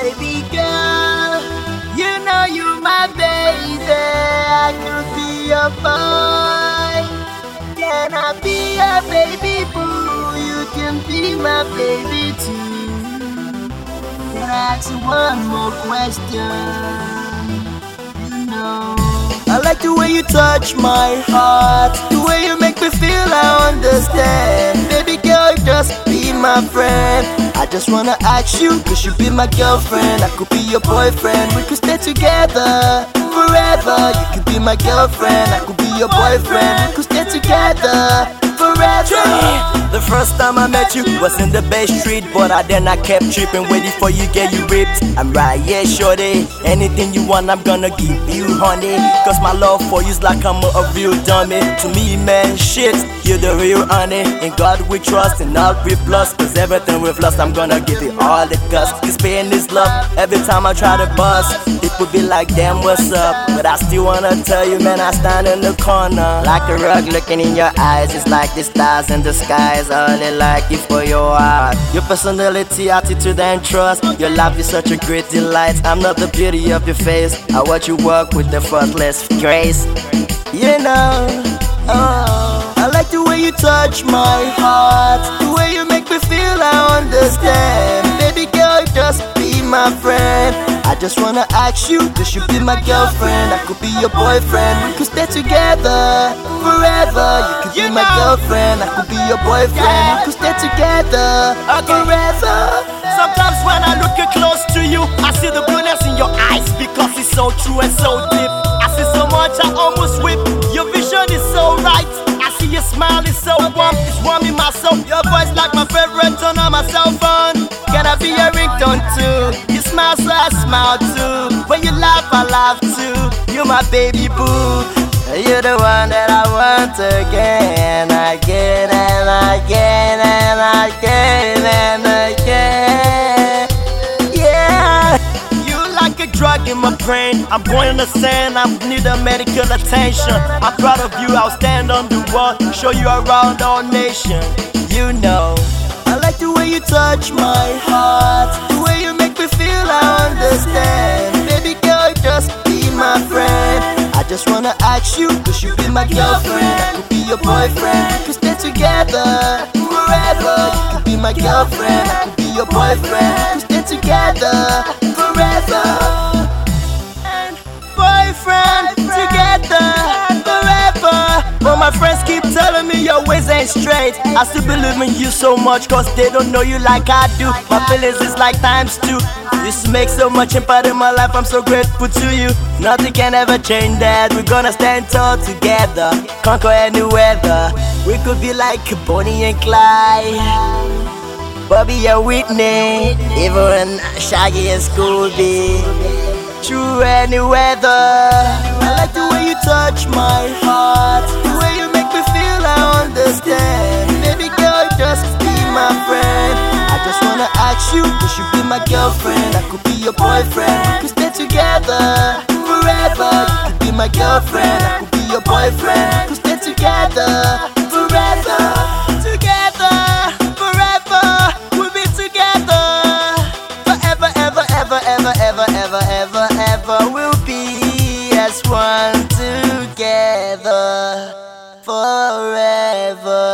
baby girl. You know you're my baby. I could be your boy. Can I be your baby boo? You can be my baby too. Can I ask you one more question? You know. I like the way you touch my heart, the way you make me feel I understand. Baby girl, just be my friend. I just wanna ask you, could you be my girlfriend? I could be your boyfriend, we could stay together forever. You could be my girlfriend, I could be your boyfriend, we could stay together forever. The first time I met you was in the Bay Street, but I then I kept tripping, waiting for you, get you ripped. I'm right, yeah, shorty. Anything you want, I'm gonna give you, honey. Cause my love for you's like I'm a, a real dummy. To me, man, shit, you're the real honey. In God we trust, and not we plus. Cause everything we've lost, I'm gonna give it all the guts. Cause pain is love. Every time I try to bust, people be like, damn, what's up? But I still wanna tell you, man, I stand in the corner. Like a rug looking in your eyes, it's like the stars in the skies. Only like you for your heart. Your personality, attitude, and trust. Your love is such a great delight. I'm not the beauty of your face. I watch you walk with the effortless grace. You know, oh, I like the way you touch my heart. The way you make me feel I understand. Baby girl, just be my friend. I just wanna ask you, could you be my girlfriend? I could be your boyfriend. We could stay together forever. You could be my girlfriend. I could be your boyfriend. We could stay together forever. Sometimes when I look close to you, I see the blueness in your eyes because it's so true and so deep. I see so much, I almost weep. Your vision is so right. I see your smile is so warm, it's warming my soul. Your voice like my favorite tone on my cell phone. Can I be your ringtone too? Smile, so I smile too. When you laugh, I laugh too. You're my baby boo. You're the one that I want again, again and again and again and again. Yeah. You like a drug in my brain. I'm going to sand, I need a medical attention. I'm proud of you, I'll stand on the wall, show you around our nation. You know. I like the way you touch my heart, ask you, could you be my girlfriend? Could be your boyfriend, could stay together forever. You could be my girlfriend, I could be your boyfriend, could stay together forever. And boyfriend together forever. But my friends keep telling me your ways ain't straight. I still believe in you so much, cause they don't know you like I do. My feelings is like times two. This makes so much impact in my life, I'm so grateful to you. Nothing can ever change that. We're gonna stand tall together, conquer any weather. We could be like Bonnie and Clyde. Bobby and Whitney, even Shaggy and Scooby. Through any weather. I like the way you touch my heart, you. You should be my girlfriend. I could be your boyfriend. We stay together forever. You could be my girlfriend. I could be your boyfriend. We stay together forever. Together forever. We'll be together forever, ever, ever, ever, ever, ever, ever, ever. We'll be as one together forever.